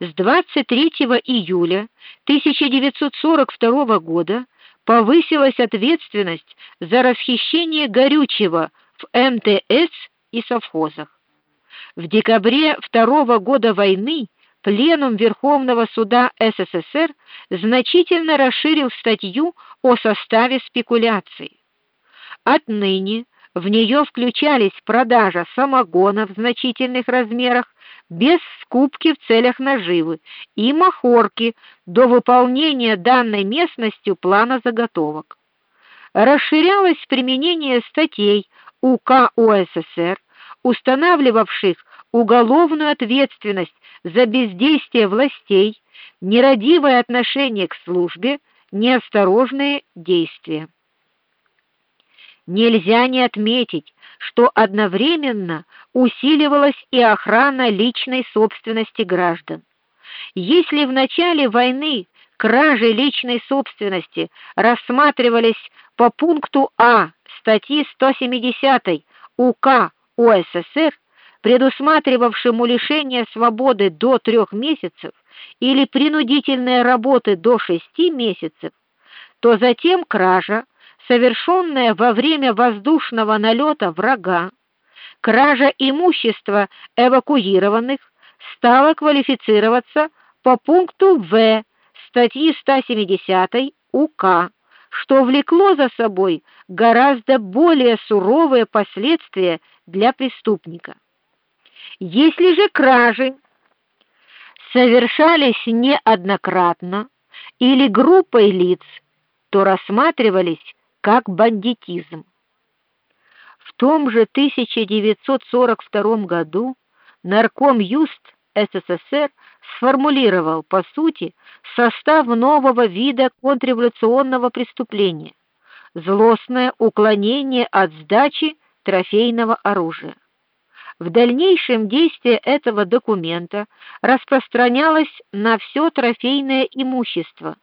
с 23 июля 1942 года повысилась ответственность за расхищение горючего в МТС и совхозах. В декабре второго года войны Пленум Верховного суда СССР значительно расширил статью о составе спекуляций. Отныне в нее включались продажа самогона в значительных размерах без скупки в целях наживы и махорки до выполнения данной местностью плана заготовок. Расширялось применение статей УК УССР, устанавливавших уголовную ответственность за бездействие властей, нерадивое отношение к службе, неосторожные действия. Нельзя не отметить, что одновременно усиливалась и охрана личной собственности граждан. Если в начале войны кражи личной собственности рассматривались по пункту А статьи 170 УК УССР, предусматривавшему лишение свободы до трех месяцев или принудительные работы до шести месяцев, то затем кража, совершенная во время воздушного налета врага, кража имущества эвакуированных стала квалифицироваться по пункту В статьи 170 УК, что влекло за собой гораздо более суровые последствия для преступника. Если же кражи совершались неоднократно или группой лиц, то рассматривались как бандитизм. В том же 1942 году нарком Юст СССР сформулировал, по сути, состав нового вида контрреволюционного преступления злостное уклонение от сдачи трофейного оружия. В дальнейшем действие этого документа распространялось на все трофейное имущество.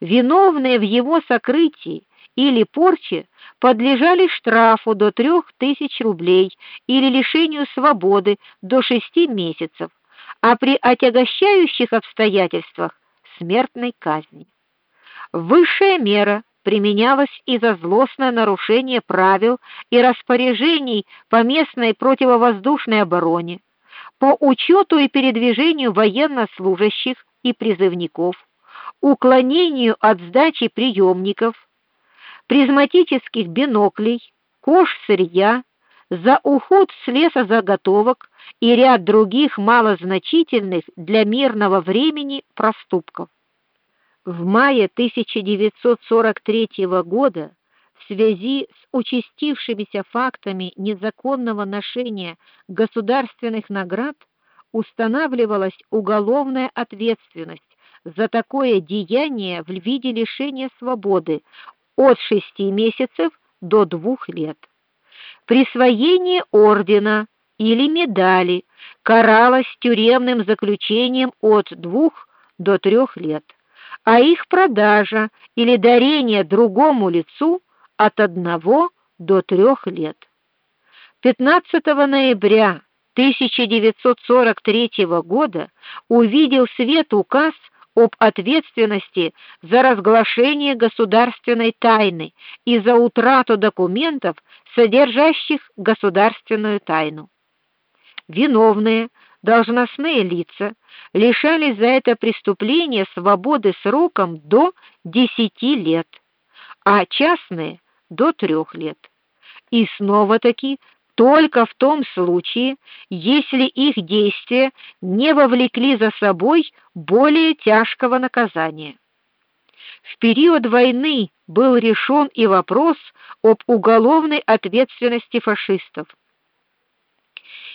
Виновные в его сокрытии или порче подлежали штрафу до трех тысяч рублей или лишению свободы до шести месяцев, а при отягощающих обстоятельствах смертной казни. Высшая мера применялась и за злостное нарушение правил и распоряжений по местной противовоздушной обороне, по учету и передвижению военнослужащих и призывников, уклонению от сдачи приемников, призматических биноклей, кож сырья, за уход с лесозаготовок и ряд других малозначительных для мирного времени проступков. В мае 1943 года в связи с участившимися фактами незаконного ношения государственных наград устанавливалась уголовная ответственность за такое деяние в виде лишения свободы от шести месяцев до двух лет. Присвоение ордена или медали каралось тюремным заключением от двух до трех лет, а их продажа или дарение другому лицу от одного до трех лет. 15 ноября 1943 года увидел свет указ об ответственности за разглашение государственной тайны и за утрату документов, содержащих государственную тайну. Виновные должностные лица лишались за это преступление свободы сроком до 10 лет, а частные до 3 лет. И снова-таки только в том случае, если их действия не вовлекли за собой более тяжкого наказания. В период войны был решен и вопрос об уголовной ответственности фашистов.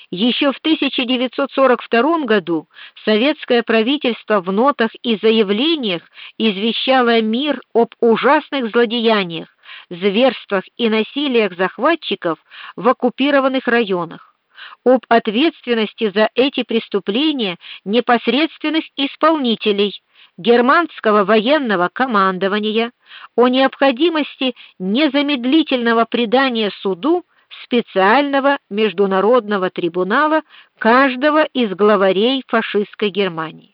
Еще в 1942 году советское правительство в нотах и заявлениях извещало мир об ужасных злодеяниях, зверствах и насилиях захватчиков в оккупированных районах, об ответственности за эти преступления непосредственных исполнителей германского военного командования, о необходимости незамедлительного предания суду специального международного трибунала каждого из главарей фашистской Германии.